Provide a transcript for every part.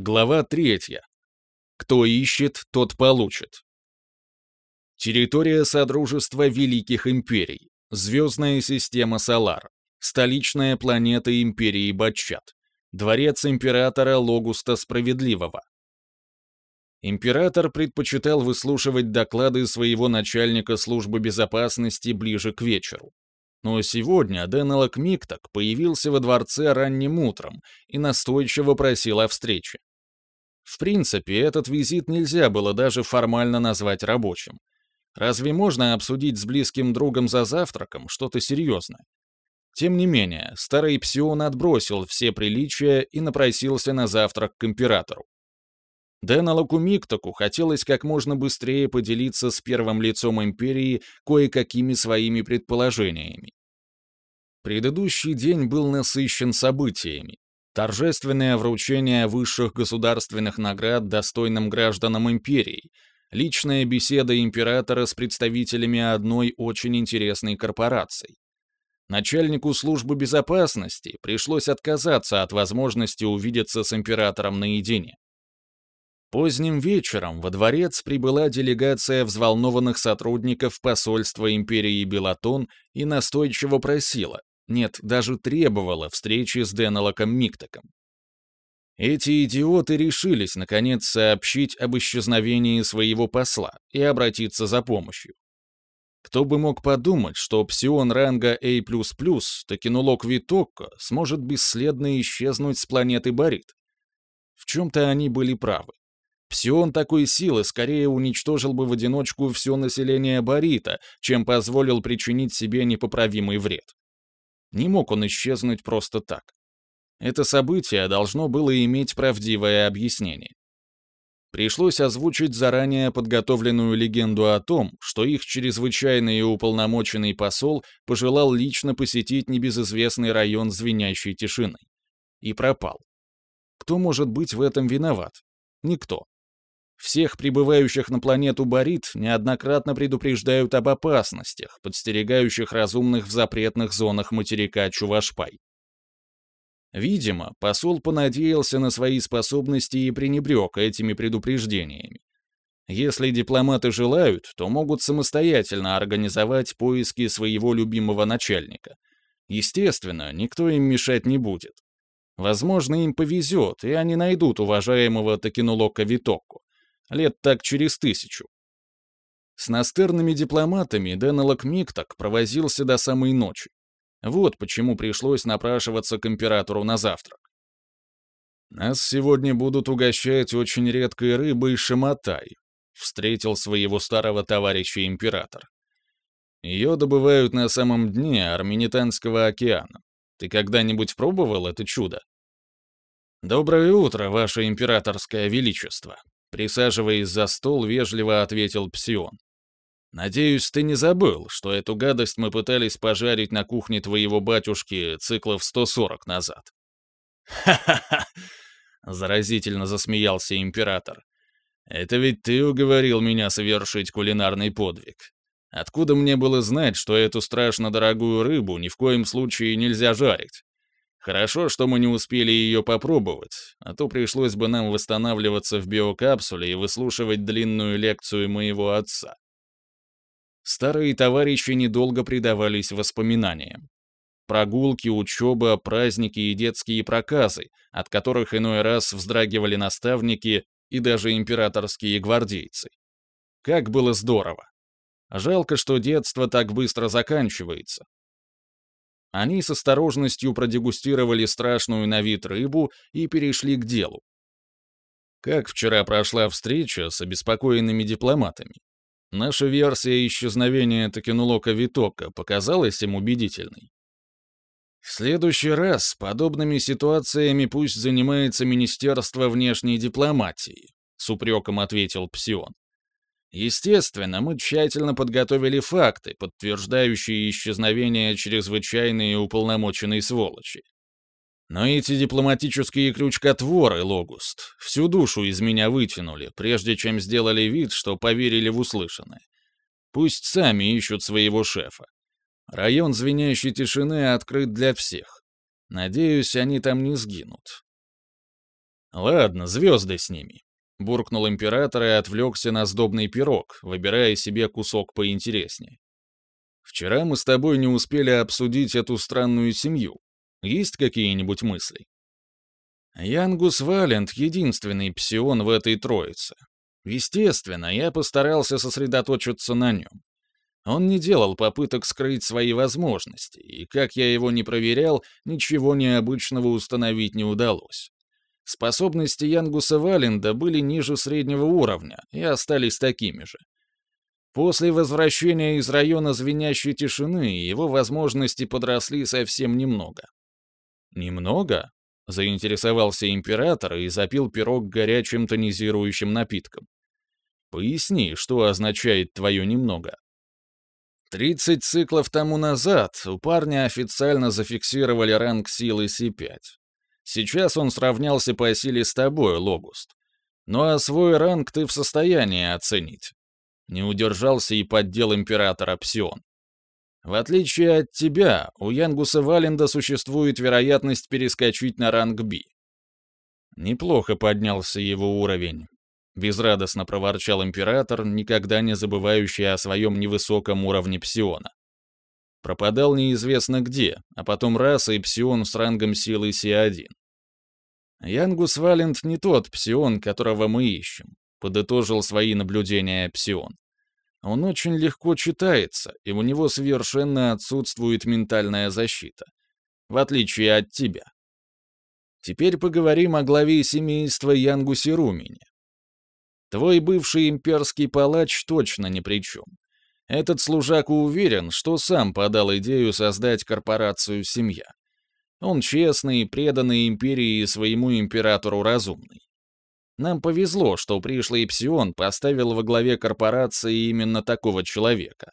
Глава третья. Кто ищет, тот получит. Территория Содружества Великих Империй. Звездная система Солар. Столичная планета Империи Батчат. Дворец императора Логуста Справедливого. Император предпочитал выслушивать доклады своего начальника службы безопасности ближе к вечеру. Но сегодня Денелок Микток появился во дворце ранним утром и настойчиво просил о встрече. В принципе, этот визит нельзя было даже формально назвать рабочим. Разве можно обсудить с близким другом за завтраком что-то серьезное? Тем не менее, старый псион отбросил все приличия и напросился на завтрак к императору. Деналоку Миктоку хотелось как можно быстрее поделиться с первым лицом империи кое-какими своими предположениями. Предыдущий день был насыщен событиями, торжественное вручение высших государственных наград достойным гражданам империи, личная беседа императора с представителями одной очень интересной корпорации. Начальнику службы безопасности пришлось отказаться от возможности увидеться с императором наедине. Поздним вечером во дворец прибыла делегация взволнованных сотрудников посольства империи Белатон и настойчиво просила, нет, даже требовала встречи с Денелоком Миктоком. Эти идиоты решились, наконец, сообщить об исчезновении своего посла и обратиться за помощью. Кто бы мог подумать, что псион ранга A++, Токенулок Витокко, сможет бесследно исчезнуть с планеты Борит? В чем-то они были правы. Псион такой силы скорее уничтожил бы в одиночку все население Борита, чем позволил причинить себе непоправимый вред. Не мог он исчезнуть просто так. Это событие должно было иметь правдивое объяснение. Пришлось озвучить заранее подготовленную легенду о том, что их чрезвычайный и уполномоченный посол пожелал лично посетить небезызвестный район звенящей тишины. И пропал. Кто может быть в этом виноват? Никто. Всех прибывающих на планету Борит неоднократно предупреждают об опасностях, подстерегающих разумных в запретных зонах материка Чувашпай. Видимо, посол понадеялся на свои способности и пренебрег этими предупреждениями. Если дипломаты желают, то могут самостоятельно организовать поиски своего любимого начальника. Естественно, никто им мешать не будет. Возможно, им повезет, и они найдут уважаемого Такинулока Витокку. Лет так через тысячу. С настырными дипломатами Денелок Микток провозился до самой ночи. Вот почему пришлось напрашиваться к императору на завтрак. «Нас сегодня будут угощать очень редкой рыбой шамотай», — встретил своего старого товарища император. «Ее добывают на самом дне Арминитанского океана. Ты когда-нибудь пробовал это чудо?» «Доброе утро, ваше императорское величество», Присаживаясь за стол, вежливо ответил Псион. «Надеюсь, ты не забыл, что эту гадость мы пытались пожарить на кухне твоего батюшки циклов 140 назад». «Ха-ха-ха!» — заразительно засмеялся император. «Это ведь ты уговорил меня совершить кулинарный подвиг. Откуда мне было знать, что эту страшно дорогую рыбу ни в коем случае нельзя жарить? Хорошо, что мы не успели ее попробовать, а то пришлось бы нам восстанавливаться в биокапсуле и выслушивать длинную лекцию моего отца. Старые товарищи недолго предавались воспоминаниям. Прогулки, учеба, праздники и детские проказы, от которых иной раз вздрагивали наставники и даже императорские гвардейцы. Как было здорово! Жалко, что детство так быстро заканчивается, они с осторожностью продегустировали страшную на вид рыбу и перешли к делу. Как вчера прошла встреча с обеспокоенными дипломатами? Наша версия исчезновения Такинулока Витока показалась им убедительной. В следующий раз подобными ситуациями пусть занимается Министерство внешней дипломатии, с упреком ответил Псион. Естественно, мы тщательно подготовили факты, подтверждающие исчезновение чрезвычайной и уполномоченной сволочи. Но эти дипломатические крючкотворы, Логуст, всю душу из меня вытянули, прежде чем сделали вид, что поверили в услышанное. Пусть сами ищут своего шефа. Район звенящей тишины открыт для всех. Надеюсь, они там не сгинут. Ладно, звезды с ними. Буркнул император и отвлекся на сдобный пирог, выбирая себе кусок поинтереснее. Вчера мы с тобой не успели обсудить эту странную семью. Есть какие-нибудь мысли? Янгус Валент — единственный псион в этой троице. Естественно, я постарался сосредоточиться на нем. Он не делал попыток скрыть свои возможности, и, как я его не проверял, ничего необычного установить не удалось. Способности Янгуса Валенда были ниже среднего уровня и остались такими же. После возвращения из района звенящей тишины его возможности подросли совсем немного. «Немного?» — заинтересовался император и запил пирог горячим тонизирующим напитком. «Поясни, что означает твое «немного». Тридцать циклов тому назад у парня официально зафиксировали ранг силы С5. Сейчас он сравнялся по силе с тобой, Логуст. Ну а свой ранг ты в состоянии оценить. Не удержался и поддел императора Псион. В отличие от тебя, у Янгуса Валенда существует вероятность перескочить на ранг Би. Неплохо поднялся его уровень. Безрадостно проворчал император, никогда не забывающий о своем невысоком уровне псиона. Пропадал неизвестно где, а потом раз и псион с рангом силы Си-1. Янгус Валент не тот псион, которого мы ищем, подытожил свои наблюдения псион. Он очень легко читается, и у него совершенно отсутствует ментальная защита. В отличие от тебя. Теперь поговорим о главе семейства Янгуси Румине. Твой бывший имперский палач точно ни при чем. Этот служака уверен, что сам подал идею создать корпорацию «Семья». Он честный, преданный империи и своему императору разумный. Нам повезло, что пришлый Псион поставил во главе корпорации именно такого человека.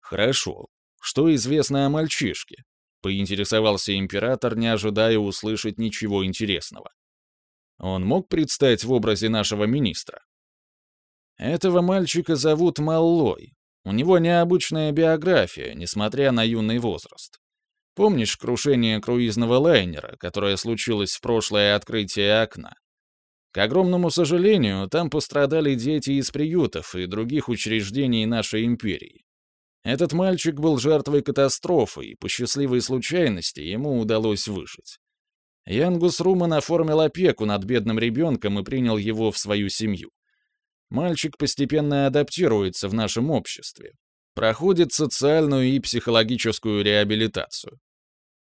Хорошо. Что известно о мальчишке? Поинтересовался император, не ожидая услышать ничего интересного. Он мог предстать в образе нашего министра? Этого мальчика зовут Маллой. У него необычная биография, несмотря на юный возраст. Помнишь крушение круизного лайнера, которое случилось в прошлое открытие окна? К огромному сожалению, там пострадали дети из приютов и других учреждений нашей империи. Этот мальчик был жертвой катастрофы, и по счастливой случайности ему удалось выжить. Янгус Руман оформил опеку над бедным ребенком и принял его в свою семью. Мальчик постепенно адаптируется в нашем обществе, проходит социальную и психологическую реабилитацию.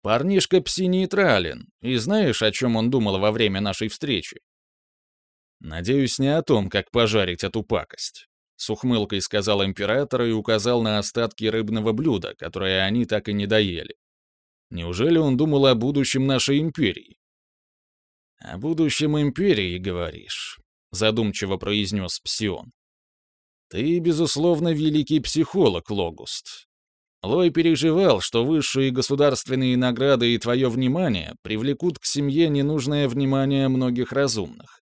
Парнишка пси-нейтрален, и знаешь, о чем он думал во время нашей встречи? Надеюсь, не о том, как пожарить эту пакость. С ухмылкой сказал император и указал на остатки рыбного блюда, которое они так и не доели. Неужели он думал о будущем нашей империи? «О будущем империи, говоришь», — задумчиво произнес Псион. «Ты, безусловно, великий психолог, Логуст. Лой переживал, что высшие государственные награды и твое внимание привлекут к семье ненужное внимание многих разумных.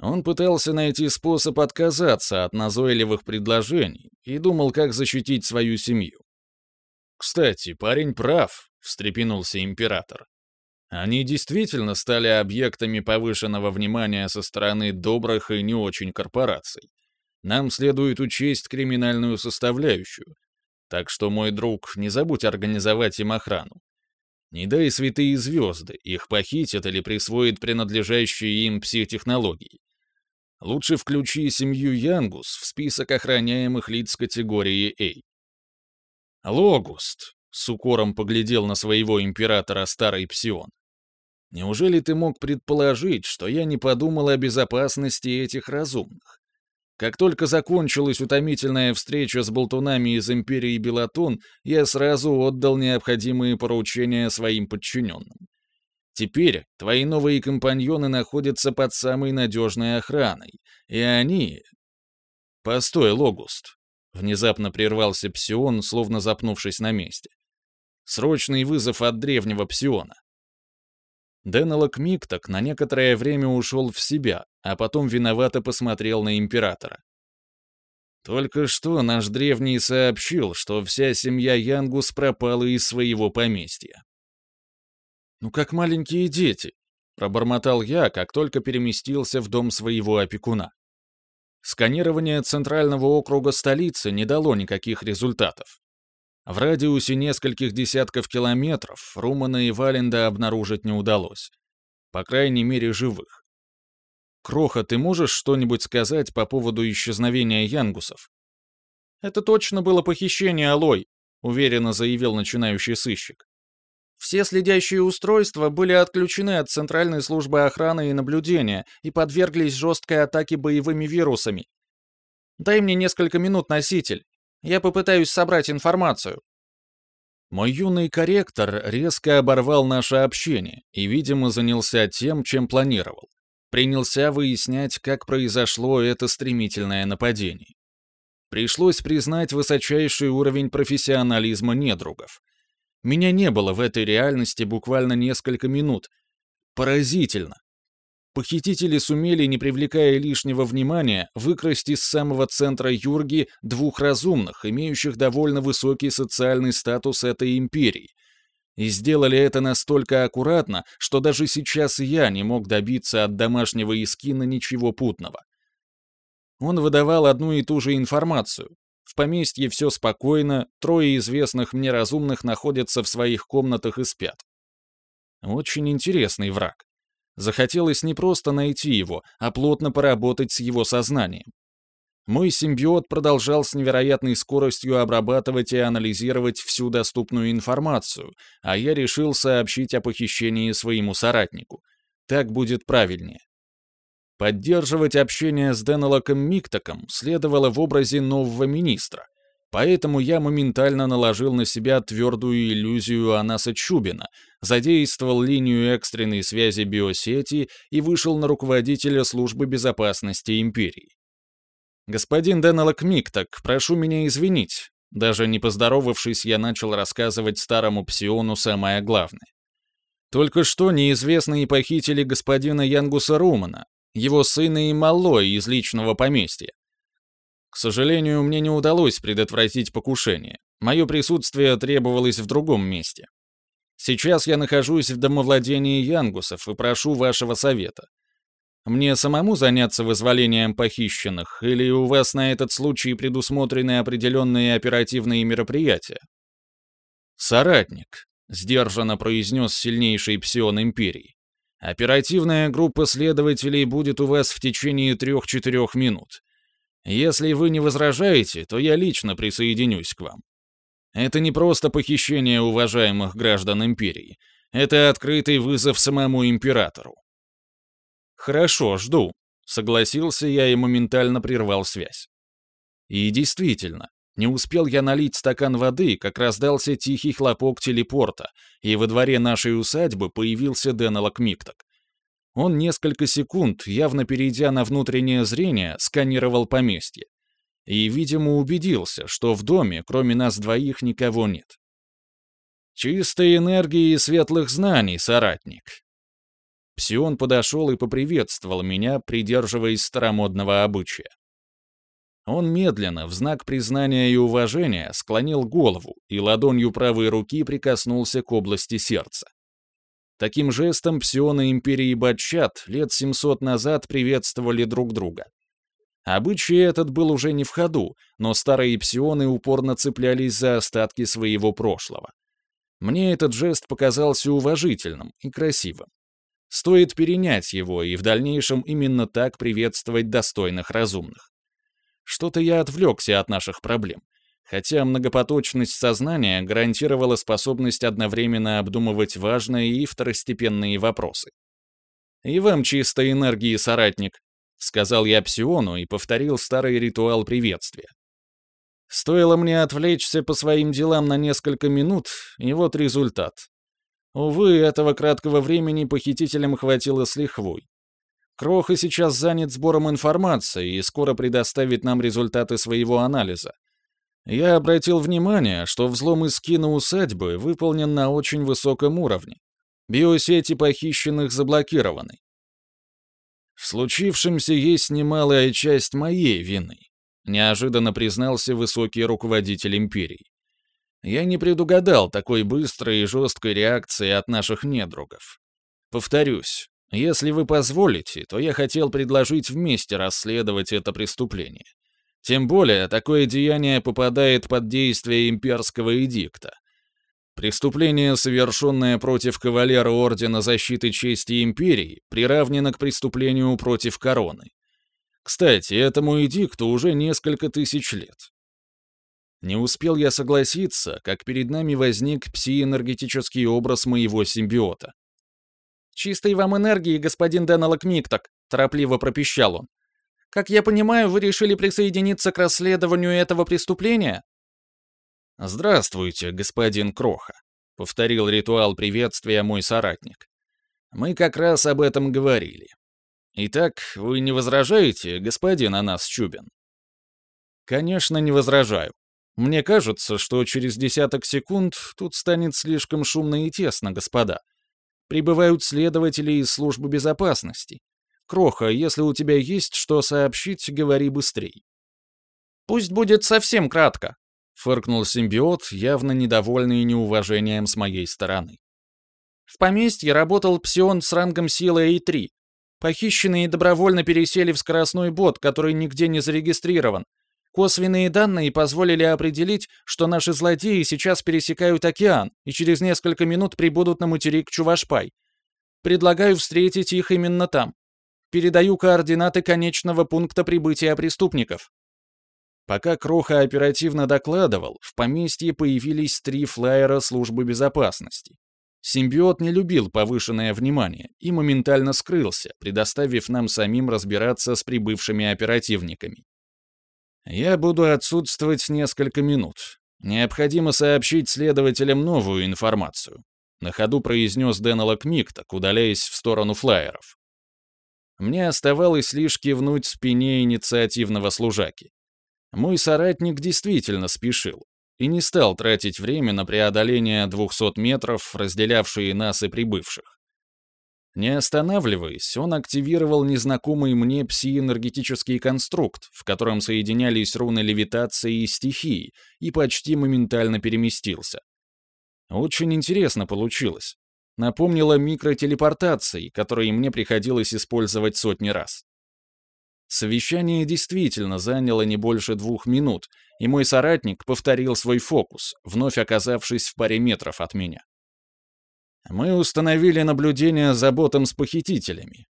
Он пытался найти способ отказаться от назойливых предложений и думал, как защитить свою семью. «Кстати, парень прав», — встрепенулся император. «Они действительно стали объектами повышенного внимания со стороны добрых и не очень корпораций. Нам следует учесть криминальную составляющую, так что, мой друг, не забудь организовать им охрану. Не дай святые звезды, их похитят или присвоят принадлежащие им психотехнологии. Лучше включи семью Янгус в список охраняемых лиц категории А. Логуст, с укором поглядел на своего императора старый Псион. Неужели ты мог предположить, что я не подумал о безопасности этих разумных? Как только закончилась утомительная встреча с болтунами из Империи Белатон, я сразу отдал необходимые поручения своим подчиненным. Теперь твои новые компаньоны находятся под самой надежной охраной, и они... Постой, Логуст. Внезапно прервался Псион, словно запнувшись на месте. Срочный вызов от древнего Псиона. Денелок Микток на некоторое время ушел в себя, а потом виновато посмотрел на императора. Только что наш древний сообщил, что вся семья Янгус пропала из своего поместья. «Ну как маленькие дети», пробормотал я, как только переместился в дом своего опекуна. Сканирование центрального округа столицы не дало никаких результатов. В радиусе нескольких десятков километров Румана и Валенда обнаружить не удалось. По крайней мере, живых. Кроха, ты можешь что-нибудь сказать по поводу исчезновения янгусов? Это точно было похищение Алой, уверенно заявил начинающий сыщик. Все следящие устройства были отключены от Центральной службы охраны и наблюдения и подверглись жесткой атаке боевыми вирусами. Дай мне несколько минут, носитель. Я попытаюсь собрать информацию. Мой юный корректор резко оборвал наше общение и, видимо, занялся тем, чем планировал. Принялся выяснять, как произошло это стремительное нападение. Пришлось признать высочайший уровень профессионализма недругов. Меня не было в этой реальности буквально несколько минут. Поразительно. Похитители сумели, не привлекая лишнего внимания, выкрасть из самого центра Юрги двух разумных, имеющих довольно высокий социальный статус этой империи. И сделали это настолько аккуратно, что даже сейчас я не мог добиться от домашнего Искина ничего путного. Он выдавал одну и ту же информацию, в поместье все спокойно, трое известных мне разумных находятся в своих комнатах и спят. Очень интересный враг. Захотелось не просто найти его, а плотно поработать с его сознанием. Мой симбиот продолжал с невероятной скоростью обрабатывать и анализировать всю доступную информацию, а я решил сообщить о похищении своему соратнику. Так будет правильнее. Поддерживать общение с Денелоком Миктоком следовало в образе нового министра, поэтому я моментально наложил на себя твердую иллюзию Анаса Чубина, задействовал линию экстренной связи биосети и вышел на руководителя службы безопасности империи. «Господин Денелок Микток, прошу меня извинить», даже не поздоровавшись, я начал рассказывать старому псиону самое главное. Только что неизвестные похитили господина Янгуса Румана, его сына и Малой из личного поместья. К сожалению, мне не удалось предотвратить покушение. Мое присутствие требовалось в другом месте. Сейчас я нахожусь в домовладении Янгусов и прошу вашего совета. Мне самому заняться вызволением похищенных, или у вас на этот случай предусмотрены определенные оперативные мероприятия? Соратник, сдержанно произнес сильнейший псион Империи. Оперативная группа следователей будет у вас в течение трех-четырех минут. Если вы не возражаете, то я лично присоединюсь к вам. Это не просто похищение уважаемых граждан империи. Это открытый вызов самому императору. Хорошо, жду. Согласился я и моментально прервал связь. И действительно, не успел я налить стакан воды, как раздался тихий хлопок телепорта, и во дворе нашей усадьбы появился Денелок Микток. Он несколько секунд, явно перейдя на внутреннее зрение, сканировал поместье. И, видимо, убедился, что в доме, кроме нас двоих, никого нет. «Чистой энергии и светлых знаний, соратник». Псион подошел и поприветствовал меня, придерживаясь старомодного обычая. Он медленно, в знак признания и уважения, склонил голову и ладонью правой руки прикоснулся к области сердца. Таким жестом псионы империи Батчат лет 700 назад приветствовали друг друга. Обычай этот был уже не в ходу, но старые псионы упорно цеплялись за остатки своего прошлого. Мне этот жест показался уважительным и красивым. Стоит перенять его и в дальнейшем именно так приветствовать достойных разумных. Что-то я отвлекся от наших проблем, хотя многопоточность сознания гарантировала способность одновременно обдумывать важные и второстепенные вопросы. «И вам чистой энергии, соратник», — сказал я Псиону и повторил старый ритуал приветствия. Стоило мне отвлечься по своим делам на несколько минут, и вот результат. Увы, этого краткого времени похитителям хватило с лихвой. Кроха сейчас занят сбором информации и скоро предоставит нам результаты своего анализа. Я обратил внимание, что взлом из киноусадьбы выполнен на очень высоком уровне. Биосети похищенных заблокированы. В случившемся есть немалая часть моей вины, неожиданно признался высокий руководитель империи. Я не предугадал такой быстрой и жесткой реакции от наших недругов. Повторюсь, Если вы позволите, то я хотел предложить вместе расследовать это преступление. Тем более, такое деяние попадает под действие имперского эдикта. Преступление, совершенное против кавалера Ордена Защиты Чести Империи, приравнено к преступлению против короны. Кстати, этому эдикту уже несколько тысяч лет. Не успел я согласиться, как перед нами возник псиэнергетический образ моего симбиота. «Чистой вам энергии, господин Деннелок Микток», — торопливо пропищал он. Как я понимаю, вы решили присоединиться к расследованию этого преступления?» «Здравствуйте, господин Кроха», — повторил ритуал приветствия мой соратник. «Мы как раз об этом говорили. Итак, вы не возражаете, господин Анас Чубин?» «Конечно, не возражаю. Мне кажется, что через десяток секунд тут станет слишком шумно и тесно, господа. Прибывают следователи из службы безопасности. Кроха, если у тебя есть что сообщить, говори быстрей». «Пусть будет совсем кратко», — фыркнул симбиот, явно недовольный неуважением с моей стороны. «В поместье работал псион с рангом силы А3. Похищенные добровольно пересели в скоростной бот, который нигде не зарегистрирован. Косвенные данные позволили определить, что наши злодеи сейчас пересекают океан и через несколько минут прибудут на материк Чувашпай. Предлагаю встретить их именно там. Передаю координаты конечного пункта прибытия преступников». Пока Кроха оперативно докладывал, в поместье появились три флайера службы безопасности. Симбиот не любил повышенное внимание и моментально скрылся, предоставив нам самим разбираться с прибывшими оперативниками. Я буду отсутствовать несколько минут. Необходимо сообщить следователям новую информацию. На ходу произнес Деннелок Микток, удаляясь в сторону флайеров. Мне оставалось лишь кивнуть спине инициативного служаки. Мой соратник действительно спешил и не стал тратить время на преодоление 200 метров, разделявшие нас и прибывших. Не останавливаясь, он активировал незнакомый мне псиэнергетический конструкт, в котором соединялись руны левитации и стихии, и почти моментально переместился. Очень интересно получилось напомнила микротелепортацией, которые мне приходилось использовать сотни раз. Совещание действительно заняло не больше двух минут, и мой соратник повторил свой фокус, вновь оказавшись в паре метров от меня. Мы установили наблюдение за ботом с похитителями.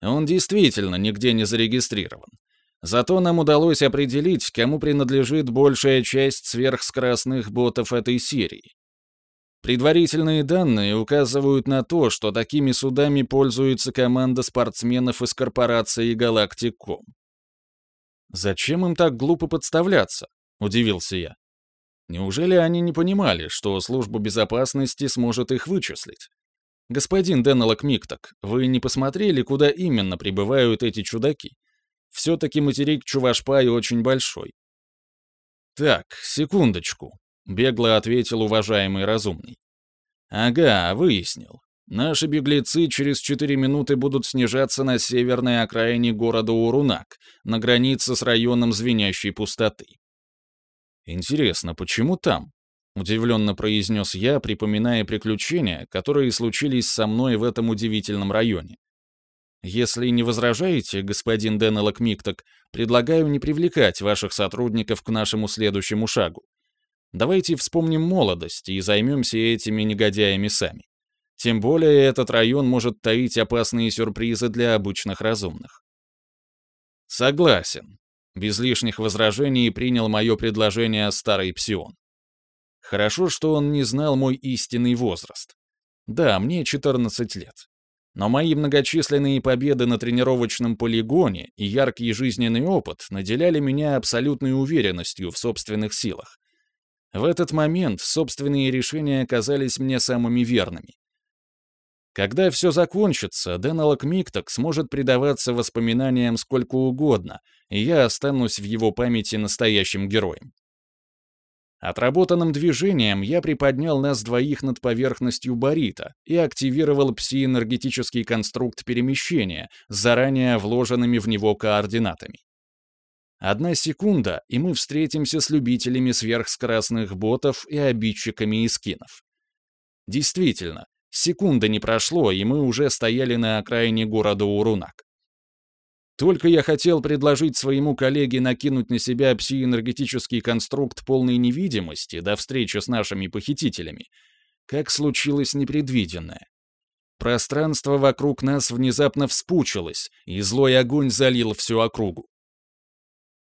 Он действительно нигде не зарегистрирован. Зато нам удалось определить, кому принадлежит большая часть сверхскоростных ботов этой серии. Предварительные данные указывают на то, что такими судами пользуется команда спортсменов из корпорации Галактиком. «Зачем им так глупо подставляться?» — удивился я. «Неужели они не понимали, что служба безопасности сможет их вычислить? Господин Деннелок Микток, вы не посмотрели, куда именно прибывают эти чудаки? Все-таки материк Чувашпай очень большой». «Так, секундочку», — бегло ответил уважаемый разумный. «Ага, выяснил. Наши беглецы через четыре минуты будут снижаться на северной окраине города Урунак, на границе с районом звенящей пустоты». «Интересно, почему там?» — удивленно произнес я, припоминая приключения, которые случились со мной в этом удивительном районе. Если не возражаете, господин Деннелок Микток, предлагаю не привлекать ваших сотрудников к нашему следующему шагу. Давайте вспомним молодость и займемся этими негодяями сами. Тем более этот район может таить опасные сюрпризы для обычных разумных. Согласен. Без лишних возражений принял мое предложение старый псион. Хорошо, что он не знал мой истинный возраст. Да, мне 14 лет. Но мои многочисленные победы на тренировочном полигоне и яркий жизненный опыт наделяли меня абсолютной уверенностью в собственных силах, в этот момент собственные решения оказались мне самыми верными. Когда все закончится, Деннелок Микток сможет предаваться воспоминаниям сколько угодно, и я останусь в его памяти настоящим героем. Отработанным движением я приподнял нас двоих над поверхностью барита и активировал псиэнергетический конструкт перемещения с заранее вложенными в него координатами. Одна секунда, и мы встретимся с любителями сверхскоростных ботов и обидчиками из скинов. Действительно, Секунды не прошло, и мы уже стояли на окраине города Урунак. Только я хотел предложить своему коллеге накинуть на себя псиэнергетический конструкт полной невидимости до встречи с нашими похитителями, как случилось непредвиденное. Пространство вокруг нас внезапно вспучилось, и злой огонь залил всю округу.